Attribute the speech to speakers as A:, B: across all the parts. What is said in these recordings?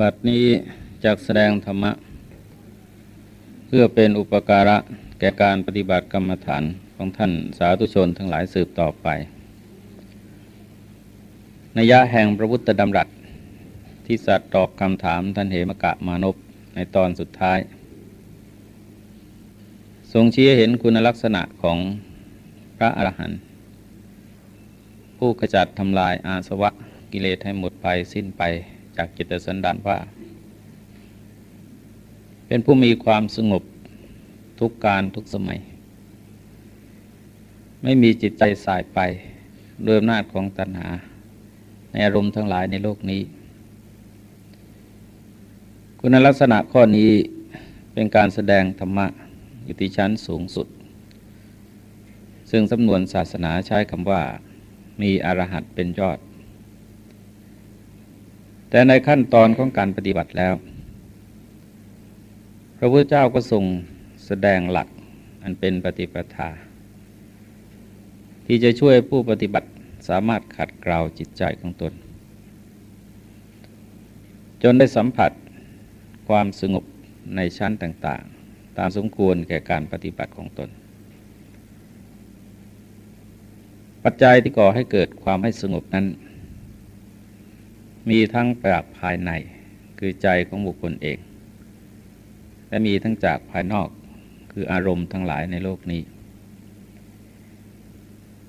A: บัดนี้จากแสดงธรรมะ เพื่อเป็นอุปการะแก่การปฏิบัติกรรมฐานของท่านสาธุชนทั้งหลายสืบต่อไปนัยยะแห่งพระพุทธดำรัสที่สัตว์ตอบคำถามท่านเหมกะมานพในตอนสุดท้าย ทรงชี้เห็นคุณลักษณะของพระอรหันต์ผู้ขจัดทำลายอาสวะกิเลสให้หมดไปสิ้นไป จากจิตสันดานว่า เป็นผู้มีความสงบทุกการทุกสมัย ไม่มีจิตใจสายไปด้วยอำนาจของตัณหา ในอารมณ์ทั้งหลายในโลกนี้ คุณลักษณะข้อนี้เป็นการแสดงธรรมะอยู่ที่ชั้นสูงสุด ซึ่งสำนวนศาสนาใช้คำว่ามีอรหัตเป็นยอด แต่ในขั้นตอนของการปฏิบัติแล้ว พระพุทธเจ้าก็ทรงแสดงหลักอันเป็นปฏิปทา ที่จะช่วยผู้ปฏิบัติสามารถขัดเกลาจิตใจของตน จนได้สัมผัสความสงบในชั้นต่าง ๆ ตามสมควรแก่การปฏิบัติของตน ปัจจัยที่ก่อให้เกิดความให้สงบนั้น มีทั้งจากภายในคือใจของบุคคลเอง และมีทั้งจากภายนอกคืออารมณ์ทั้งหลายในโลกนี้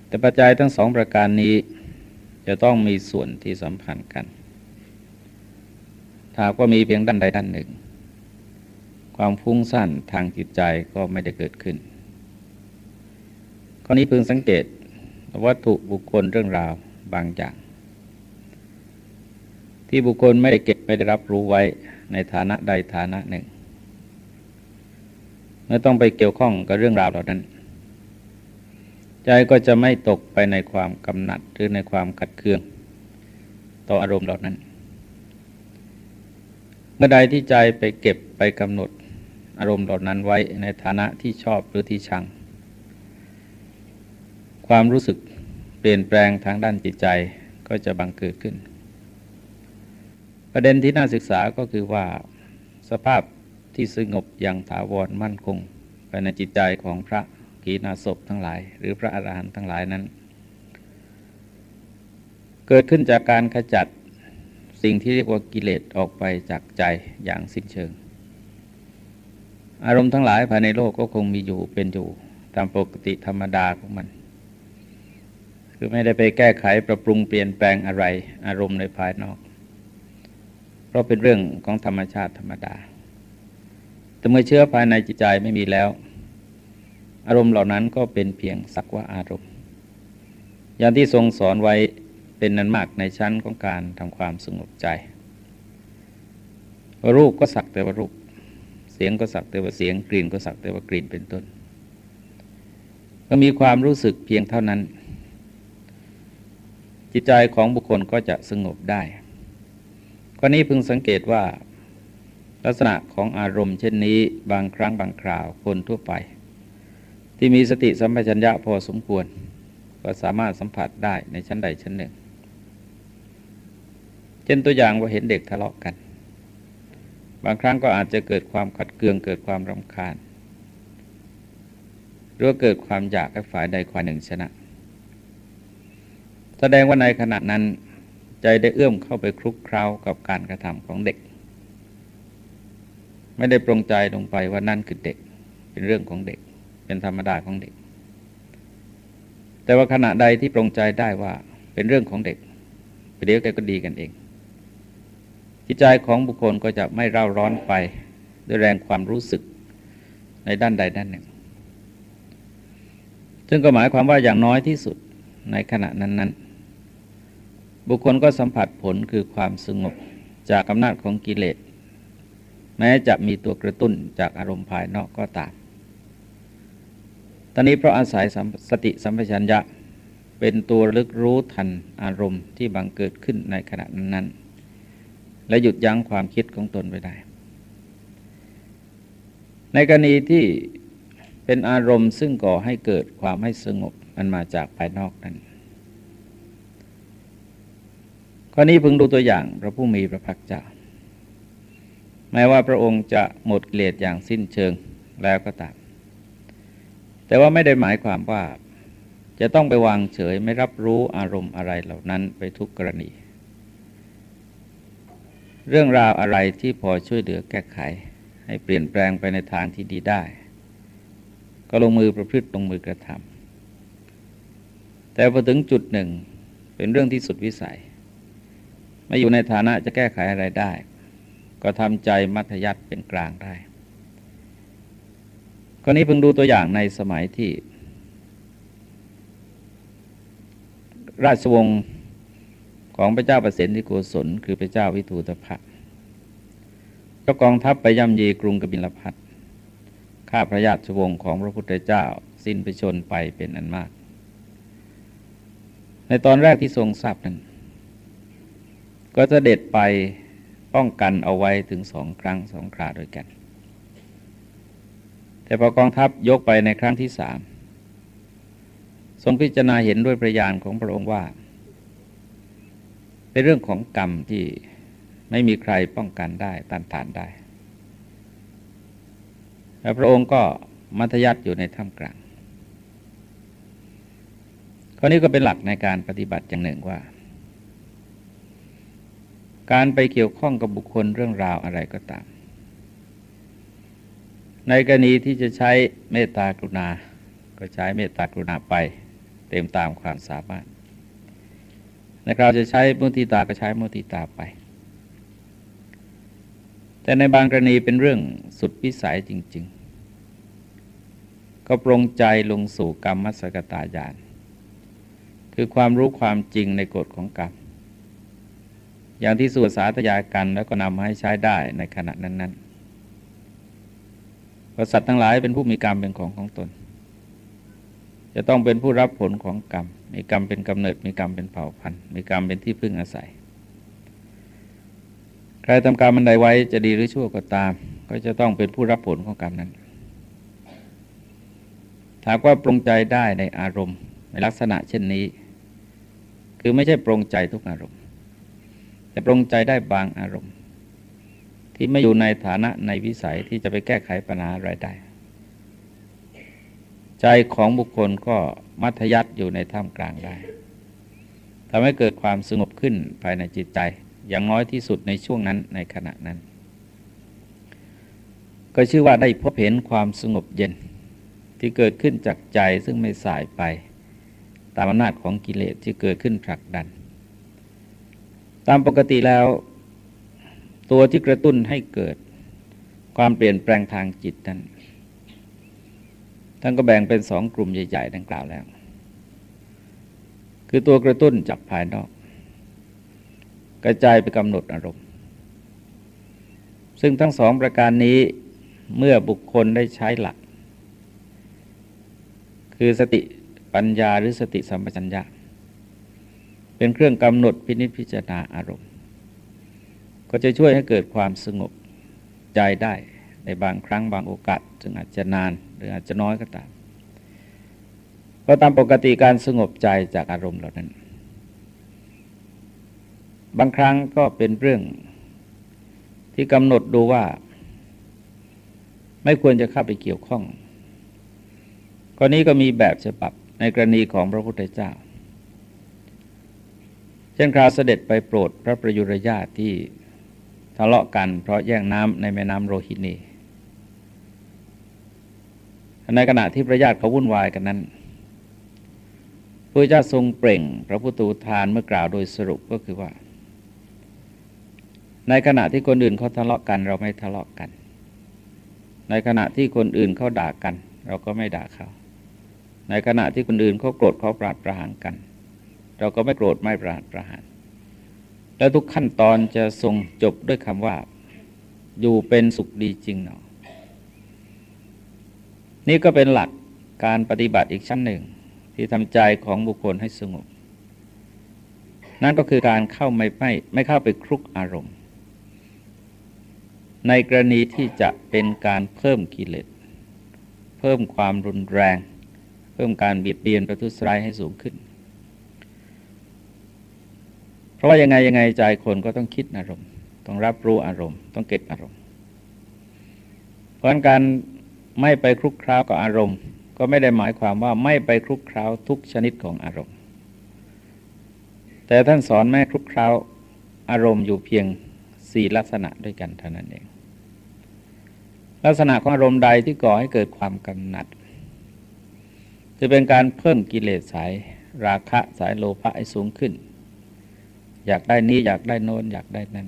A: แต่ปัจจัยทั้งสองประการนี้จะต้องมีส่วนที่สัมพันธ์กันถ้าก็มีเพียงด้านใดด้านหนึ่ง ความฟุ้งซ่านทางจิตใจก็ไม่ได้เกิดขึ้นข้อนี้พึงสังเกตวัตถุบุคคลเรื่องราวบางอย่าง ที่บุคคลไม่ได้เก็บไม่ได้รับรู้ไว้ในฐานะใดฐานะหนึ่งเมื่อต้องไปเกี่ยวข้องกับเรื่องราวเหล่านั้น ใจก็จะไม่ตกไปในความกำหนัดหรือในความขัดเคือง ต่ออารมณ์เหล่านั้น เมื่อใดที่ใจไปเก็บไปกำหนดอารมณ์เหล่านั้นไว้ในฐานะที่ชอบหรือที่ชัง ความรู้สึกเปลี่ยนแปลงทางด้านจิตใจก็จะบังเกิดขึ้น ประเด็นที่น่าศึกษาก็คือว่าสภาพที่สงบอย่างถาวรมั่นคงภายในจิตใจของพระกีนาศพทั้งหลาย หรือพระอรหันต์ทั้งหลายนั้น เกิดขึ้นจากการขจัดสิ่งที่เรียกว่ากิเลสออกไปจากใจอย่างสิ้นเชิง อารมณ์ทั้งหลายภายในโลกก็คงมีอยู่เป็นอยู่ตามปกติธรรมดาของมัน คือไม่ได้ไปแก้ไขปรับปรุงเปลี่ยนแปลงอะไรอารมณ์ในภายนอก ราะเป็นเรื่องของธรรมชาติธรรมดา แต่เมื่อเชื้อภายในจิตใจไม่มีแล้ว อารมณ์เหล่านั้นก็เป็นเพียงสักว่าอารมณ์ อย่างที่ทรงสอนไว้เป็นนันมากในชั้นของการทำความสงบใจรูปก็สักแต่ว่ารูป เสียงก็สักแต่ว่าเสียง กลิ่นก็สักแต่ว่ากลิ่นเป็นต้น ก็มีความรู้สึกเพียงเท่านั้น จิตใจของบุคคลก็จะสงบได้ ข้อนี้พึงสังเกตว่า ลักษณะของอารมณ์เช่นนี้บางครั้งบางคราวคนทั่วไป ที่มีสติสัมปชัญญะพอสมควร ก็สามารถสัมผัสได้ในชั้นใดชั้นหนึ่ง เช่นตัวอย่างว่าเห็นเด็กทะเลาะกัน บางครั้งก็อาจจะเกิดความขัดเคืองเกิดความรำคาญหรือเกิดความอยากให้ฝ่ายใดฝ่ายหนึ่งชนะ แสดงว่าในขณะนั้น ใจได้เอื้อมเข้าไปคลุกเคล้ากับการกระทำของเด็ก ไม่ได้ปรงใจลงไปว่านั่นคือเด็ก เป็นเรื่องของเด็ก เป็นธรรมดาของเด็ก แต่ว่าขณะใดที่ปรงใจได้ว่าเป็นเรื่องของเด็กไปเดี๋ยวแกก็ดีกันเองจิตใจของบุคคลก็จะไม่เร่าร้อนไปด้วยแรงความรู้สึกในด้านใดด้านหนึ่ง ซึ่งก็หมายความว่าอย่างน้อยที่สุดในขณะนั้นๆ บุคคลก็สัมผัสผลคือความสงบจากอำนาจของกิเลส แม้จะมีตัวกระตุ้นจากอารมณ์ภายนอกก็ตามตอนนี้เพราะอาศัยสติสัมปชัญญะเป็นตัวลึกรู้ทันอารมณ์ที่บังเกิดขึ้นในขณะนั้นๆ และหยุดยั้งความคิดของตนไว้ได้ ในกรณีที่เป็นอารมณ์ซึ่งก่อให้เกิดความไม่สงบมันมาจากภายนอกนั้น ข้อนี้พึงดูตัวอย่างพระผู้มีพระภาคเจ้า แม้ว่าพระองค์จะหมดกิเลสอย่างสิ้นเชิงแล้วก็ตาม แต่ว่าไม่ได้หมายความว่า จะต้องไปวางเฉยไม่รับรู้อารมณ์อะไรเหล่านั้นไปทุกกรณี เรื่องราวอะไรที่พอช่วยเหลือแก้ไข ให้เปลี่ยนแปลงไปในทางที่ดีได้ ก็ลงมือประพฤติลงมือกระทำแต่พอถึงจุดหนึ่งเป็นเรื่องที่สุดวิสัย ไม่อยู่ในฐานะจะแก้ไขอะไรได้ ก็ทำใจมัธยัติเป็นกลางได้คนนี้เพิ่งดูตัวอย่างในสมัยที่ ราชวงศ์ของพระเจ้าประสิทธิโกศลคือพระเจ้าวิทูตภะเจ้ากองทัพไปย่ำยีกรุงกบิลพัทฆ่าพระญาติวงศ์ของพระพุทธเจ้าสิ้นไปชนไปเป็นอันมาก ในตอนแรกที่ทรงทราบนั้น ก็จะเด็ดไปป้องกันเอาไว้ถึงสองครั้งสองคราด้วยกัน แต่พอกองทัพยกไปในครั้งที่สามทรงพิจารณาเห็นด้วยประยานของพระองค์ว่า เป็นเรื่องของกรรมที่ไม่มีใครป้องกันได้ต้านทานได้แล้วพระองค์ก็มัธยัติอยู่ในถ้ำกลางข้อนี้ก็เป็นหลักในการปฏิบัติอย่างหนึ่งว่า การไปเกี่ยวข้องกับบุคคลเรื่องราวอะไรก็ตาม ในกรณีที่จะใช้เมตตากรุณา ก็ใช้เมตตากรุณาไปเต็มตามความสามารถในคราวจะใช้มุติตาก็ใช้มุติตาไป แต่ในบางกรณีเป็นเรื่องสุดวิสัยจริง ๆ ก็ปรงใจลงสู่กรรมมัสกตาญาณคือความรู้ความจริงในกฎของกรรม อย่างที่สวนสาธยายกันแล้วก็นำมาให้ใช้ได้ในขณะนั้นๆสัตว์ทั้งหลายเป็นผู้มีกรรมเป็นของของตน จะต้องเป็นผู้รับผลของกรรม มีกรรมเป็นกำเนิด มีกรรมเป็นเผ่าพันธุ์ มีกรรมเป็นที่พึ่งอาศัย ใครทำกรรมมันใดไว้จะดีหรือชั่วก็ตาม ก็จะต้องเป็นผู้รับผลของกรรมนั้นถามว่าปรงใจได้ในอารมณ์ในลักษณะเช่นนี้ คือไม่ใช่ปรงใจทุกอารมณ์ แต่ปรงใจได้บางอารมณ์ ที่ไม่อยู่ในฐานะในวิสัยที่จะไปแก้ไขปัญหาอะไรได้ ใจของบุคคลก็มัธยัติอยู่ในท่ามกลางได้ทำให้เกิดความสงบขึ้นภายในจิตใจ อย่างน้อยที่สุดในช่วงนั้นในขณะนั้น ก็ชื่อว่าได้พบเห็นความสงบเย็นที่เกิดขึ้นจากใจซึ่งไม่สายไป ตามอำนาจของกิเลสที่เกิดขึ้นผลักดัน ตามปกติแล้ว ตัวที่กระตุ้นให้เกิด ความเปลี่ยนแปลงทางจิตนั้นท่านก็แบ่งเป็นสองกลุ่มใหญ่ ๆ ดังกล่าวแล้ว คือตัวกระตุ้นจากภายนอก กระจายไปกำหนดอารมณ์ ซึ่งทั้งสองประการนี้เมื่อบุคคลได้ใช้หลัก คือสติปัญญาหรือสติสัมปชัญญะ เป็นเครื่องกำหนดพินิจพิจารณาอารมณ์ ก็จะช่วยให้เกิดความสงบใจได้ในบางครั้งบางโอกาสซึ่งอาจจะนานหรืออาจจะน้อยก็ตามเพราะตามปกติการสงบใจจากอารมณ์เหล่านั้น บางครั้งก็เป็นเรื่องที่กำหนดดูว่า ไม่ควรจะเข้าไปเกี่ยวข้องกรณีก็มีแบบฉบับในกรณีของพระพุทธเจ้า เช่นคราวเสด็จไปโปรดพระประยุรญาติที่ทะเลาะกันเพราะแย่งน้ำในแม่น้ำโรฮินีในขณะที่พระญาติเขาวุ่นวายกันนั้นพระเจ้าทรงเปล่ง พระพุทธทานเมื่อกล่าวโดยสรุปก็คือว่า ในขณะที่คนอื่นเขาทะเลาะกัน เราไม่ทะเลาะกัน ในขณะที่คนอื่นเขาด่ากัน เราก็ไม่ด่าเขา ในขณะที่คนอื่นเขาโกรธเขาปราดประหารกัน เราก็ไม่โกรธไม่ประหาดประหาร แล้วทุกขั้นตอนจะทรงจบด้วยคำว่า อยู่เป็นสุขดีจริงเนาะนี่ก็เป็นหลักการปฏิบัติอีกชั้นหนึ่ง ที่ทำใจของบุคคลให้สงบ นั่นก็คือการเข้าไม่ไม่ไม่เข้าไปคลุกอารมณ์ ในกรณีที่จะเป็นการเพิ่มกิเลส เพิ่มความรุนแรง เพิ่มการเบียดเบียนประทุษร้ายให้สูงขึ้น เพราะว่ายังไงยังไงใจคนก็ต้องคิดอารมณ์ ต้องรับรู้อารมณ์ ต้องเก็บอารมณ์ เพราะการไม่ไปคลุกคล้ากับอารมณ์ ก็ไม่ได้หมายความว่าไม่ไปคลุกคล้าทุกชนิดของอารมณ์ แต่ท่านสอนแม่คลุกคล้าอารมณ์อยู่เพียงสี่ลักษณะด้วยกันเท่านั้นเอง ลักษณะของอารมณ์ใดที่ก่อให้เกิดความกำหนัดจะเป็นการเพิ่มกิเลสสายราคะสายโลภะให้สูงขึ้น อยากได้นี้อยากได้โน้นอยากได้นั่น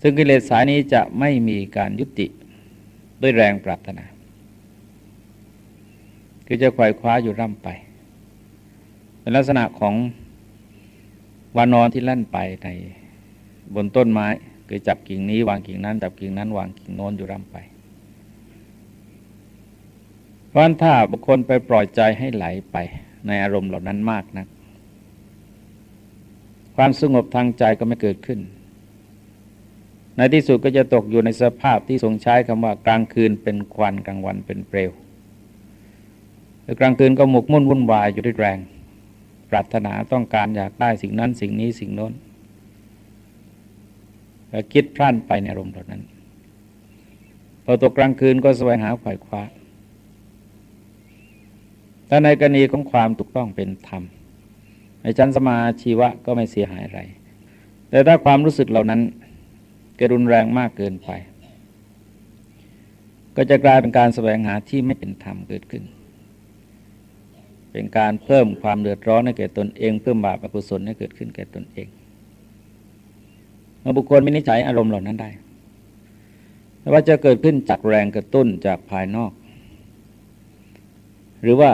A: ซึ่งกิเลสสายนี้จะไม่มีการยุติด้วยแรงปรารถนา คือจะควายคว้าอยู่ร่ำไป เป็นลักษณะของวานอนที่ลั่นไปในบนต้นไม้คือจับกิ่งนี้วางกิ่งนั้นจับกิ่งนั้นวางกิ่งโน้นอยู่ร่ำไปเพราะถ้าบุคคลไปปล่อยใจให้ไหลไปในอารมณ์เหล่านั้นมากนะัก ความสงบทางใจก็ไม่เกิดขึ้น ในที่สุดก็จะตกอยู่ในสภาพที่ทรงใช้คำว่ากลางคืนเป็นควันกลางวันเป็นเปลวกลางคืนก็หมกมุ่นวุ่นวายอยู่ด้วยแรง ปรารถนาต้องการอยากได้สิ่งนั้นสิ่งนี้สิ่งโน้นแล้วคิดพลันไปในอารมณ์เหล่านั้น พอตกกลางคืนก็แสวงหาฝ่ายคว้าถ้าในกรณีของความถูกต้องเป็นธรรม ในชั้นสมาชีวะก็ไม่เสียหายอะไร แต่ถ้าความรู้สึกเหล่านั้นกิดรุนแรงมากเกินไป ก็จะกลายเป็นการแสวงหาที่ไม่เป็นธรรมเกิดขึ้น เป็นการเพิ่มความเดือดร้อนให้แก่ตนเอง เพิ่มบาปอกุศลให้เกิดขึ้นแก่ตนเองเมื่อบุคคลไม่นิจัยอารมณ์เหล่านั้นได้ไม่ว่าจะเกิดขึ้นจากแรงกระตุ้นจากภายนอก หรือว่า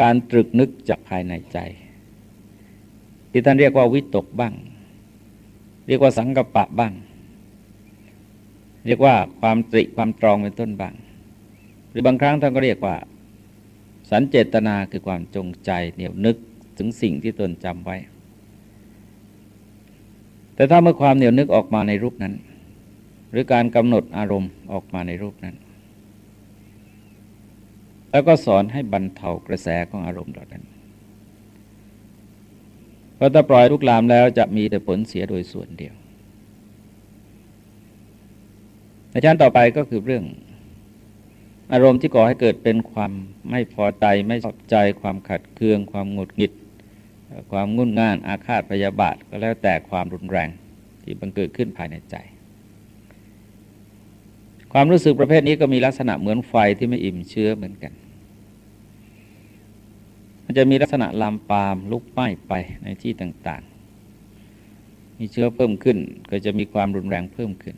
A: การตรึกนึกจากภายในใจ ที่ท่านเรียกว่าวิตกบ้าง เรียกว่าสังกปะบ้าง เรียกว่าความตริความตรองเป็นต้นบ้าง หรือบางครั้งท่านก็เรียกว่า สันเจตนาคือความจงใจเหนียวนึกถึงสิ่งที่ตนจำไว้ แต่ถ้าเมื่อความเหนียวนึกออกมาในรูปนั้น หรือการกำหนดอารมณ์ออกมาในรูปนั้น แล้วก็สอนให้บรรเทากระแสของอารมณ์เหล่านั้น เพราะถ้าปล่อยลุกลามแล้วจะมีแต่ผลเสียโดยส่วนเดียวในชั้นต่อไปก็คือเรื่อง อารมณ์ที่ก่อให้เกิดเป็นความไม่พอใจไม่ชอบใจความขัดเคือง ความหงุดหงิด ความงุ่นง่านอาฆาตพยาบาทก็แล้วแต่ความรุนแรง ที่บังเกิดขึ้นภายในใจ ความรู้สึกประเภทนี้ก็มีลักษณะเหมือนไฟที่ไม่อิ่มเชื้อเหมือนกัน มันจะมีลักษณะลามปามลุกไหม้ไปในที่ต่างๆ มีเชื้อเพิ่มขึ้น ก็จะมีความรุนแรงเพิ่มขึ้น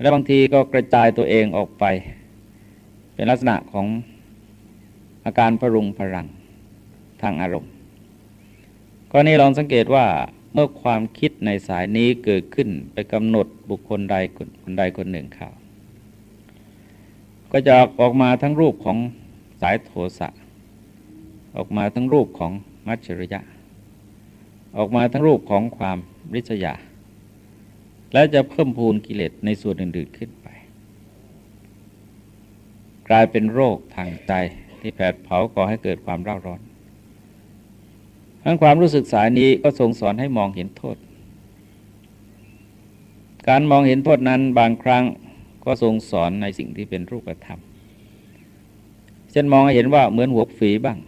A: และบางทีก็กระจายตัวเองออกไป เป็นลักษณะของอาการพรุงพรังทางอารมณ์ก็นี้ลองสังเกตว่าเมื่อความคิดในสายนี้เกิดขึ้นไปกำหนดบุคคลใดคนใดคนหนึ่งข่าวก็จะออกมาทั้งรูปของ สายโทสะออกมาทั้งรูปของมัจฉริยะ ออกมาทั้งรูปของความริษยา และจะเพิ่มพูนกิเลสในส่วนอื่น ๆขึ้นไป กลายเป็นโรคทางใจที่แผดเผาก่อให้เกิดความร้าร้อนทั้งความรู้สึกสายนี้ก็ทรงสอนให้มองเห็นโทษ การมองเห็นโทษนั้นบางครั้งก็ทรงสอนในสิ่งที่เป็นรูปธรรม ช่นมองเห็นว่าเหมือนหัวฝีบ้าง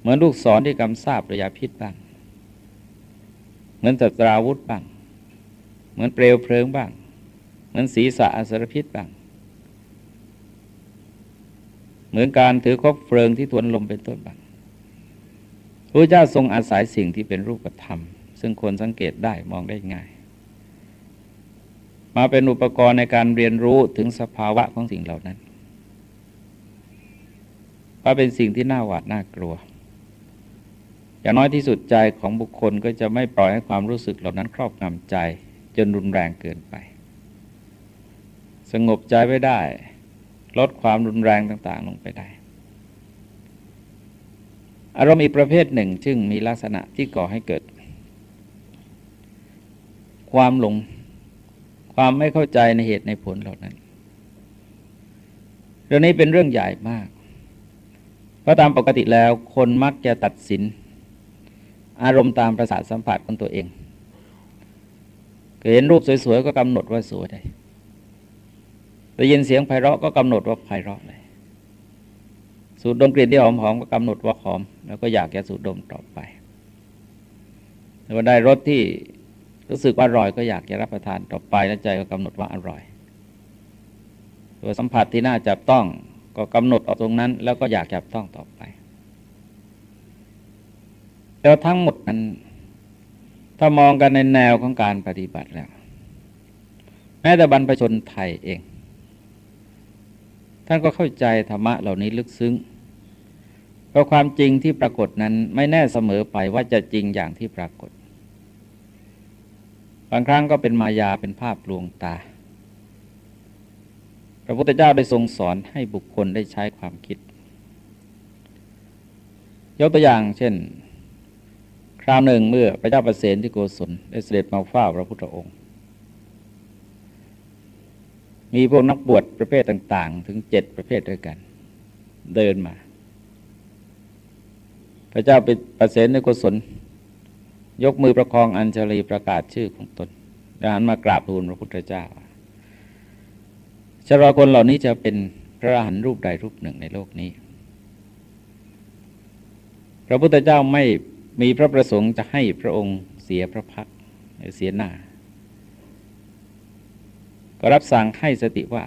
A: เหมือนลูกศรที่กำซาบระยะพิษบ้าง เหมือนตัตราวุธบ้าง เหมือนเปลวเพลิงบ้าง เหมือนศีรษะอสรพิษบ้าง เหมือนการถือคบเพลิงที่ทวนลมเป็นต้นบ้างพระเจ้าทรงอาศัยสิ่งที่เป็นรูปธรรม ซึ่งควรสังเกตได้มองได้ง่าย มาเป็นอุปกรณ์ในการเรียนรู้ถึงสภาวะของสิ่งเหล่านั้น ว่าเป็นสิ่งที่น่าหวาดน่ากลัว อย่างน้อยที่สุดใจของบุคคลก็จะไม่ปล่อยให้ความรู้สึกเหล่านั้นครอบงำใจ จนรุนแรงเกินไป สงบใจไว้ได้ ลดความรุนแรงต่าง ๆ ลงไปได้ อารมณ์อีกประเภทหนึ่งซึ่งมีลักษณะที่ก่อให้เกิด ความหลงความไม่เข้าใจในเหตุในผลเหล่านั้นเรื่องนี้เป็นเรื่องใหญ่มาก เพราะตามปกติแล้วคนมักจะตัดสิน อารมณ์ตามประสาทสัมผัสของตัวเองเห็นรูปสวยๆก็กำหนดว่าสวยได้ได้ยินเสียงไพเราะก็กำหนดว่าไพเราะเลยสูดดมกลิ่นที่หอมๆก็กำหนดว่าหอม แล้วก็อยากจะสูดดมต่อไปแต่ว่าได้รสที่รู้สึกว่าอร่อยก็อยากจะรับประทานต่อไปแล้วใจก็กำหนดว่าอร่อย ตัวสัมผัสที่น่าจับต้อง ก็กำหนดเอาตรงนั้น แล้วก็อยากจับต้องต่อไป แล้วทั้งหมดนั้น ถ้ามองกันในแนวของการปฏิบัติแล้ว แม้แต่บรรพชนไทยเอง ท่านก็เข้าใจธรรมะเหล่านี้ลึกซึ้งเพราะความจริงที่ปรากฏนั้นไม่แน่เสมอไปว่าจะจริงอย่างที่ปรากฏ บางครั้งก็เป็นมายาเป็นภาพลวงตา ระพุทธเจ้าได้ทรงสอนให้บุคคลได้ใช้ความคิด ยกตัวอย่างเช่น คราวหนึ่งเมื่อพระเจ้าประเสนที่โกศลได้เสด็จมาเฝ้าพระพุทธองค์ มีพวกนักบวชประเภทต่าง ๆ ถึงเจ็ดประเภทด้วยกัน เดินมา พระเจ้าเป็นประเสนในกุศลยกมือประคองอัญชลีประกาศชื่อของตนดังนั้นมากราบทูลพระพุทธเจ้า ชาคนเหล่านี้จะเป็นพระอรหันต์รูปใดรูปหนึ่งในโลกนี้ พระพุทธเจ้าไม่มีพระประสงค์จะให้พระองค์เสียพระพักเสียหน้า ก็รับสั่งให้สติว่า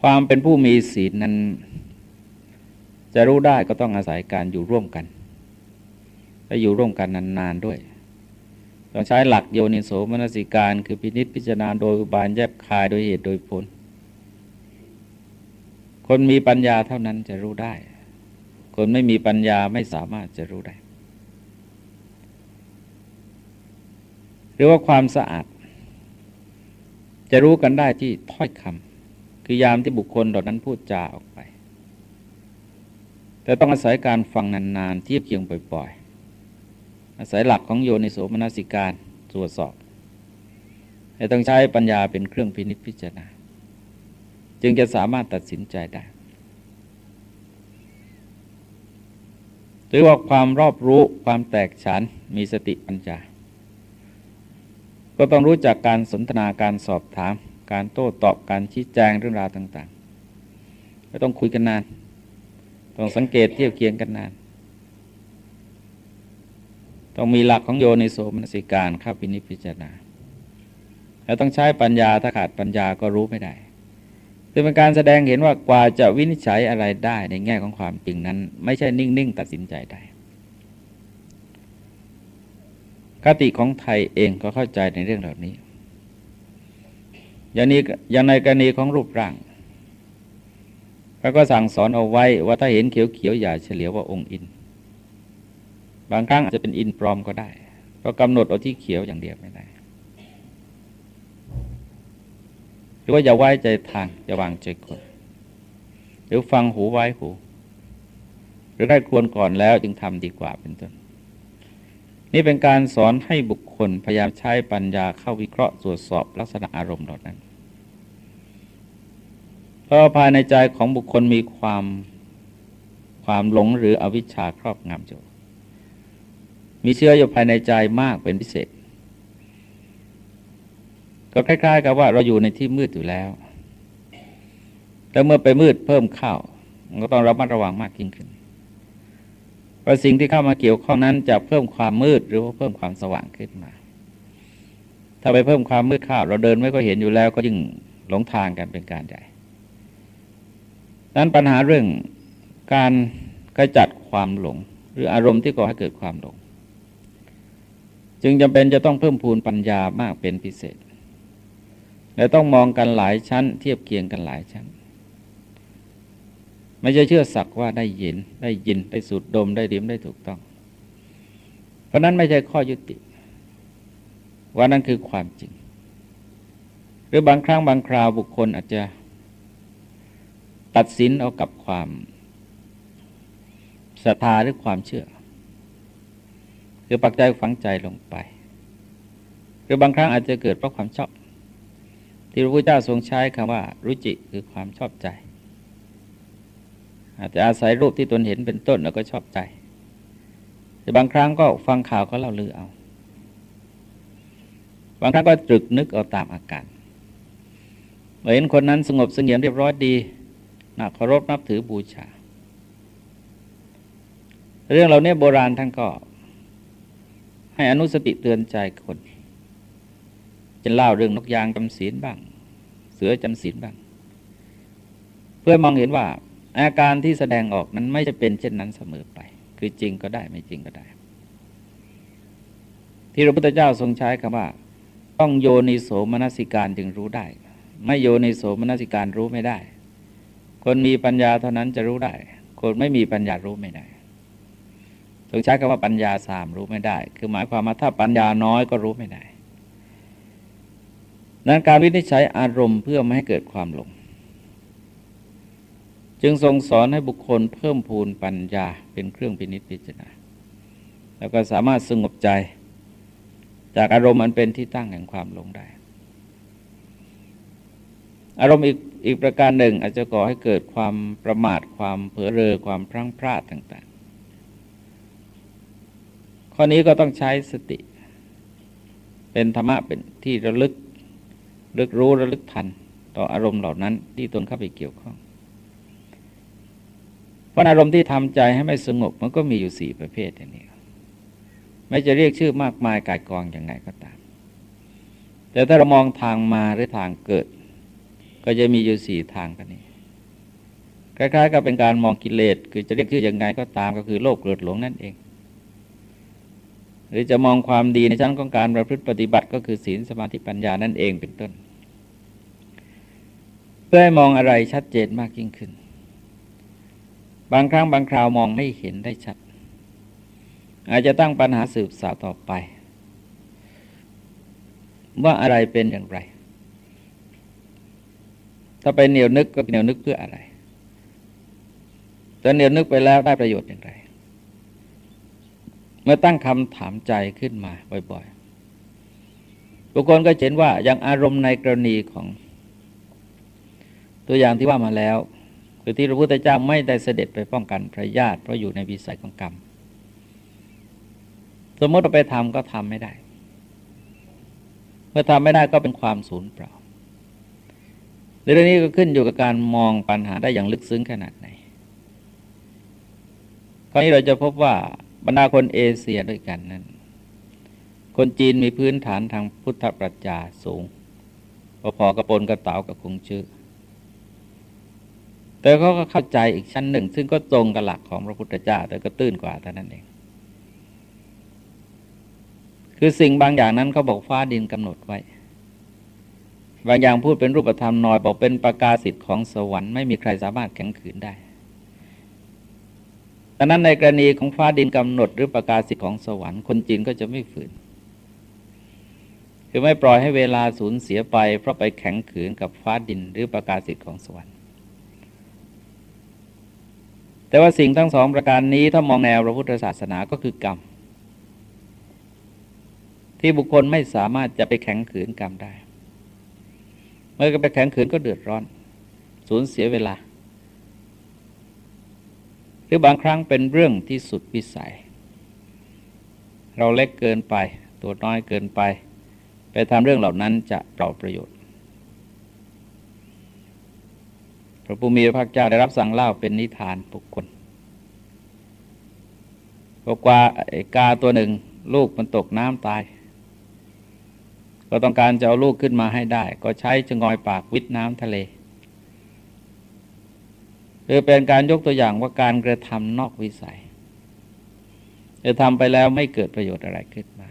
A: ความเป็นผู้มีศีลนั้น จะรู้ได้ก็ต้องอาศัยการอยู่ร่วมกัน และอยู่ร่วมกันนานๆด้วย ต้องใช้หลักโยนิโสมนสิการ คือพินิษพิจารณาโดยอุบายแยบคายโดยเหตุโดยผล คนมีปัญญาเท่านั้นจะรู้ได้ คนไม่มีปัญญาไม่สามารถจะรู้ได้ หรือว่าความสะอาด จะรู้กันได้ที่ถ้อยคำคือยามที่บุคคลเหล่านั้นพูดจาออกไป แต่ต้องอาศัยการฟังนานๆเทียบเคียงบ่อยๆ อาศัยหลักของโยนิโสมนสิการตรวจสอบให้ต้องใช้ปัญญาเป็นเครื่องพินิจพิจารณา จึงจะสามารถตัดสินใจได้หรือว่าความรอบรู้ความแตกฉานมีสติปัญญา ก็ต้องรู้จักการสนทนาการสอบถาม การโต้ตอบการชี้แจงเรื่องราวต่างๆก็ต้องคุยกันนาน ต้องสังเกตเทียบเคียงกันนาน ต้องมีหลักของโยนิโสมนสิการข้าพินิจพิจารณา แล้วต้องใช้ปัญญาถ้าขาดปัญญาก็รู้ไม่ได้ซึ่งเป็นการแสดงเห็นว่ากว่าจะวินิจฉัยอะไรได้ในแง่ของความจริงนั้น ไม่ใช่นิ่ง ๆ ตัดสินใจได้คติของไทยเองก็เข้าใจในเรื่องเหล่านี้ อย่างนี้อย่างในกรณีของรูปร่างแล้วก็สั่งสอนเอาไว้ว่าถ้าเห็นเขียวๆอย่าเฉลียวว่าองค์อิน บางครั้งอาจจะเป็นอินปลอมก็ได้ เพราะกำหนดเอาที่เขียวอย่างเดียวไม่ได้หรือว่าอย่าไว้ใจทางอย่าวางใจคนหรือฟังหูไว้หู หรือได้ควรก่อนแล้วจึงทำดีกว่าเป็นต้น นี่เป็นการสอนให้บุคคลพยายามใช้ปัญญาเข้าวิเคราะห์ตรวจสอบลักษณะอารมณ์เหล่านั้นเพราะภายในใจของบุคคลมีความความหลงหรืออวิชชาครอบงำอยู่ มีเชื้ออยู่ภายในใจมากเป็นพิเศษ ก็คล้าย ๆ กับว่าเราอยู่ในที่มืดอยู่แล้วแต่เมื่อไปมืดเพิ่มเข้าก็ต้องระมัดระวังมากยิ่งขึ้นเพราะสิ่งที่เข้ามาเกี่ยวข้องนั้นจะเพิ่มความมืดหรือว่าเพิ่มความสว่างขึ้นมา ถ้าไปเพิ่มความมืดข้าวเราเดินไม่ก็เห็นอยู่แล้วก็ยิ่งหลงทางกันเป็นการใหญ่นั้นปัญหาเรื่องการกระจัดความหลง หรืออารมณ์ที่ก่อให้เกิดความหลง จึงจำเป็นจะต้องเพิ่มพูนปัญญามากเป็นพิเศษ และต้องมองกันหลายชั้น เทียบเคียงกันหลายชั้น ไม่ใช่เชื่อสักว่าได้ยินได้ยินได้สูดดมได้ดิ้มได้ถูกต้อง เพราะนั้นไม่ใช่ข้อยุติ ว่านั่นคือความจริง หรือบางครั้งบางคราวบุคคลอาจจะตัดสินเอากับความศรัทธาหรือความเชื่อ คือปักใจฝังใจลงไปหรือบางครั้งอาจจะเกิดเพราะความชอบ ที่พระพุทธเจ้าทรงใช้คำว่า รุจิคือความชอบใจ อาจจะอาศัยรูปที่ตนเห็นเป็นต้นแล้วก็ชอบใจ แต่บางครั้งก็ฟังข่าวก็เล่าลือเอา บางครั้งก็ตรึกนึกเอาตามอาการเห็นคนนั้นสงบสงเงียมเรียบร้อยดีน่าเคารพนับถือบูชา เรื่องเราเนี่ยโบราณท่านก็ ให้อนุสติเตือนใจคนจะเล่าเรื่องนกยางจำศีลบ้าง เสือจำศีลบ้าง เพื่อมองเห็นว่าอาการที่แสดงออกนั้นไม่จะเป็นเช่นนั้นเสมอไป คือจริงก็ได้ไม่จริงก็ได้ ที่พระพุทธเจ้าทรงใช้คำว่า ต้องโยนิโสมนสิการจึงรู้ได้ ไม่โยนิโสมนสิการรู้ไม่ได้ คนมีปัญญาเท่านั้นจะรู้ได้ คนไม่มีปัญญารู้ไม่ได้ ถรงใช้คำว่าปัญญาสามรู้ไม่ได้ คือหมายความว่าถ้าปัญญาน้อยก็รู้ไม่ได้นั้นการวินิจฉัยอารมณ์เพื่อไม่ให้เกิดความหลง จึงทรงสอนให้บุคคลเพิ่มพูนปัญญาเป็นเครื่องพินิจพิจารณา แล้วก็สามารถสงบใจ จากอารมณ์มันเป็นที่ตั้งแห่งความหลงได้ อารมณ์อีกอีกประการหนึ่งอาจจะก่อให้เกิดความประมาทความเผลอเรอความพลั้งพลาดต่างๆ ข้อนี้ก็ต้องใช้สติ เป็นธรรมะเป็นที่ระลึกรึกรู้ระลึกทัน ต่ออารมณ์เหล่านั้น ที่ตนเข้าไปเกี่ยวข้องเพราะอารมณ์ที่ทำใจให้ไม่สงบมันก็มีอยู่สี่ประเภทอย่างนี้ไม่จะเรียกชื่อมากมายกายกองอย่างไงก็ตาม แต่ถ้าเรามองทางมาหรือทางเกิด ก็จะมีอยู่สี่ทางกันนี้คล้ายๆกับเป็นการมองกิเลสคือจะเรียกชื่อยังไงก็ตามก็คือโลกเกิดหลงนั่นเอง หรือจะมองความดีในชั้นของการประพฤติปฏิบัติก็คือศีลสมาธิปัญญานั่นเองเป็นต้น เพื่อให้มองอะไรชัดเจนมากยิ่งขึ้น บางครั้งบางคราวมองไม่เห็นได้ชัด อาจจะตั้งปัญหาสืบสาวต่อไป ว่าอะไรเป็นอย่างไร ถ้าไปเหนียวนึกก็เหนียวนึกเพื่ออะไรแต่เหนียวนึกไปแล้วได้ประโยชน์อย่างไร เมื่อตั้งคำถามใจขึ้นมาบ่อยๆ บุคคลก็เห็นว่าอย่างอารมณ์ในกรณีของตัวอย่างที่ว่ามาแล้วคือที่พระพุทธเจ้าไม่ได้เสด็จไปป้องกันพระญาติเพราะอยู่ในวิสัยของกรรม สมมติเราไปทำก็ทำไม่ได้ เมื่อทำไม่ได้ก็เป็นความสูญเปล่าเรื่องนี้ก็ขึ้นอยู่กับการมองปัญหาได้อย่างลึกซึ้งขนาดไหนคราวนี้เราจะพบว่า บรรดาคนเอเชียด้วยกันนั้น คนจีนมีพื้นฐานทางพุทธปรัชญาสูงพอๆกับปนกระเต๋ากับคงชื่อ แต่เขาก็เข้าใจอีกชั้นหนึ่ง ซึ่งก็ตรงกับหลักของพระพุทธเจ้าแต่ก็ตื้นกว่าเท่านั้นเอง คือสิ่งบางอย่างนั้นเขาบอกฟ้าดินกำหนดไว้ บางอย่างพูดเป็นรูปธรรมน้อยบอกเป็นประกาศสิทธิ์ของสวรรค์ไม่มีใครสามารถแข็งขืนได้ ดังนั้นในกรณีของฟ้าดินกำหนดหรือประกาศสิทธิ์ของสวรรค์คนจีนก็จะไม่ฝืน คือไม่ปล่อยให้เวลาสูญเสียไป เพราะไปแข็งขืนกับฟ้าดินหรือประกาศสิทธิ์ของสวรรค์ แต่ว่าสิ่งทั้งสองประการนี้ถ้ามองแนวพระพุทธศาสนาก็คือกรรม ที่บุคคลไม่สามารถจะไปแข็งขืนกรรมได้ เมื่อไปแข็งขืนก็เดือดร้อน สูญเสียเวลา หรือบางครั้งเป็นเรื่องที่สุดวิสัย เราเล็กเกินไป ตัวน้อยเกินไป ไปทำเรื่องเหล่านั้นจะเปล่าประโยชน์ พระภูมิพระเจ้าได้รับสั่งเล่าเป็นนิทานบุคคลบอกว่าไอ้กาตัวหนึ่ง ลูกมันตกน้ำตาย ก็ต้องการจะเอาลูกขึ้นมาให้ได้ ก็ใช้จงอยปากวิทน้ำทะเล คือเป็นการยกตัวอย่างว่าการกระทำนอกวิสัยจะทำไปแล้วไม่เกิดประโยชน์อะไรขึ้นมา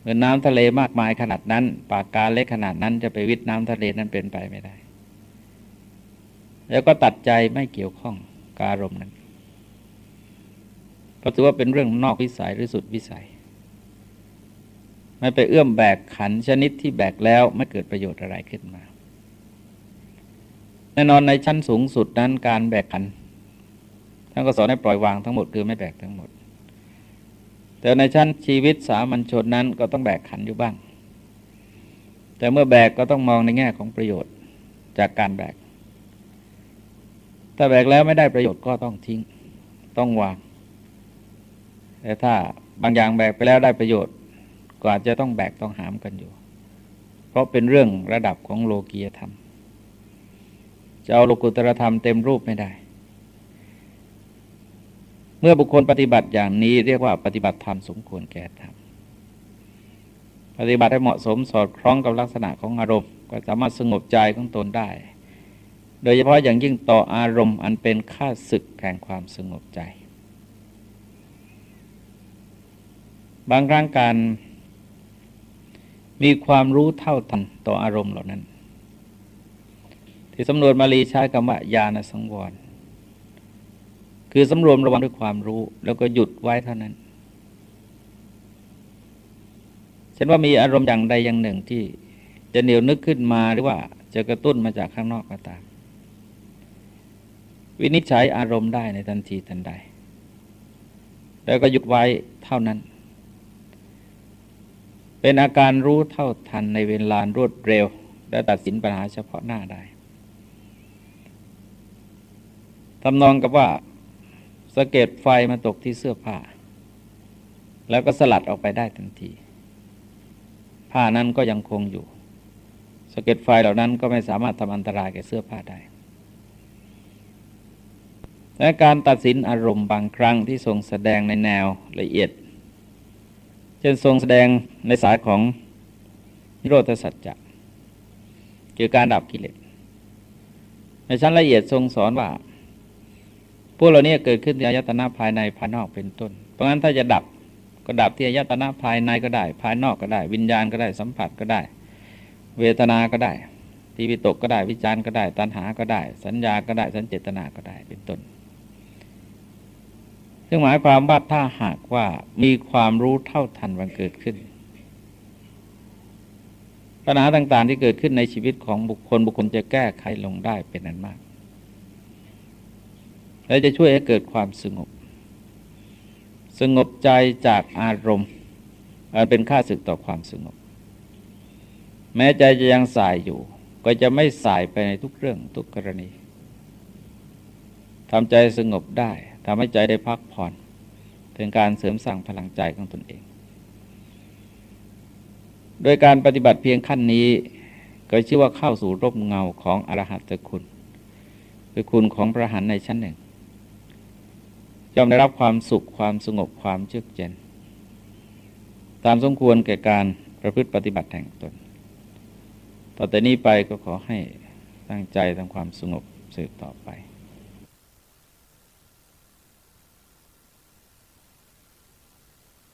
A: เหมือนน้ำทะเลมากมายขนาดนั้น ปากกาเล็กขนาดนั้นจะไปวิทน้ำทะเลนั้นเป็นไปไม่ได้ แล้วก็ตัดใจไม่เกี่ยวข้องการรมนั้นเพราะถือว่าเป็นเรื่องนอกวิสัยหรือสุดวิสัย ไม่ไปเอื้อมแบกขันชนิดที่แบกแล้วไม่เกิดประโยชน์อะไรขึ้นมา แน่นอนในชั้นสูงสุดนั้นการแบกขันท่านก็สอนให้ปล่อยวางทั้งหมดคือไม่แบกทั้งหมด แต่ในชั้นชีวิตสามัญชนนั้นก็ต้องแบกขันอยู่บ้าง แต่เมื่อแบกก็ต้องมองในแง่ของประโยชน์จากการแบก ถ้าแบกแล้วไม่ได้ประโยชน์ก็ต้องทิ้ง ต้องวาง แต่ถ้าบางอย่างแบกไปแล้วได้ประโยชน์ ก็อาจจะต้องแบกต้องหามกันอยู่ เพราะเป็นเรื่องระดับของโลกียธรรม จะเอาโลกุตรธรรมเต็มรูปไม่ได้ เมื่อบุคคลปฏิบัติอย่างนี้เรียกว่าปฏิบัติธรรมสมควรแก่ธรรมปฏิบัติให้เหมาะสมสอดคล้องกับลักษณะของอารมณ์ ก็สามารถสงบใจของตนได้ โดยเฉพาะอย่างยิ่งต่ออารมณ์อันเป็นค่าศึกแห่งความสงบใจ บางครั้งการมีความรู้เท่าทันต่ออารมณ์เหล่านั้น ที่สำนวนมาลีใช้คำว่าญาณสังวร คือสำรวมระวังด้วยความรู้ แล้วก็หยุดไว้เท่านั้นฉันว่ามีอารมณ์อย่างใดอย่างหนึ่งที่จะเหนียวนึกขึ้นมาหรือว่าจะกระตุ้นมาจากข้างนอกก็ตาม วินิจฉัยอารมณ์ได้ในทันทีทันใด แล้วก็หยุดไว้เท่านั้น เป็นอาการรู้เท่าทันในเวลารวดเร็ว และตัดสินปัญหาเฉพาะหน้าได้ ทำนองกับว่าสะเก็ดไฟมาตกที่เสื้อผ้า แล้วก็สลัดออกไปได้ทันที ผ้านั้นก็ยังคงอยู่สะเก็ดไฟเหล่านั้นก็ไม่สามารถทำอันตรายแก่เสื้อผ้าได้และการตัดสินอารมณ์บางครั้งที่ทรงแสดงในแนวละเอียดเช่นทรงแสดงในสายของนิโรธสัจจะคือการดับกิเลสในชั้นละเอียดทรงสอนว่า พวกเราเนี่ยเกิดขึ้นที่อายตนะภายในภายนอกเป็นต้น เพราะงั้นถ้าจะดับก็ดับที่อายตนะภายในก็ได้ ภายนอกก็ได้ วิญญาณก็ได้สัมผัสก็ได้ เวทนาก็ได้ทีวิตกก็ได้วิจารณ์ก็ได้ ตัณหาก็ได้ สัญญาก็ได้ สัญเจตนาก็ได้เป็นต้น ซึ่งหมายความว่าถ้าหากว่ามีความรู้เท่าทันวันเกิดขึ้นปัญหาต่างๆที่เกิดขึ้นในชีวิตของบุคคลบุคคลจะแก้ไขลงได้เป็นอันมาก และจะช่วยให้เกิดความสงบ สงบใจจากอารมณ์เป็นค่าศึกต่อความสงบ แม้ใจจะยังสายอยู่ ก็จะไม่สายไปในทุกเรื่องทุกกรณีทำใจสงบได้ทำให้ใจได้พักผ่อน เป็นการเสริมสร้างพลังใจของตนเอง โดยการปฏิบัติเพียงขั้นนี้ ก็ชื่อว่าเข้าสู่ร่มเงาของอรหัตคุณคือคุณของพระหันในชั้นหนึ่ง ย่อมได้รับความสุขความสงบความเชื่อเจนตามสมควรแก่การประพฤติปฏิบัติแห่งตน ต่อแต่นี้ไปก็ขอให้ตั้งใจทำความสงบสืบต่อไป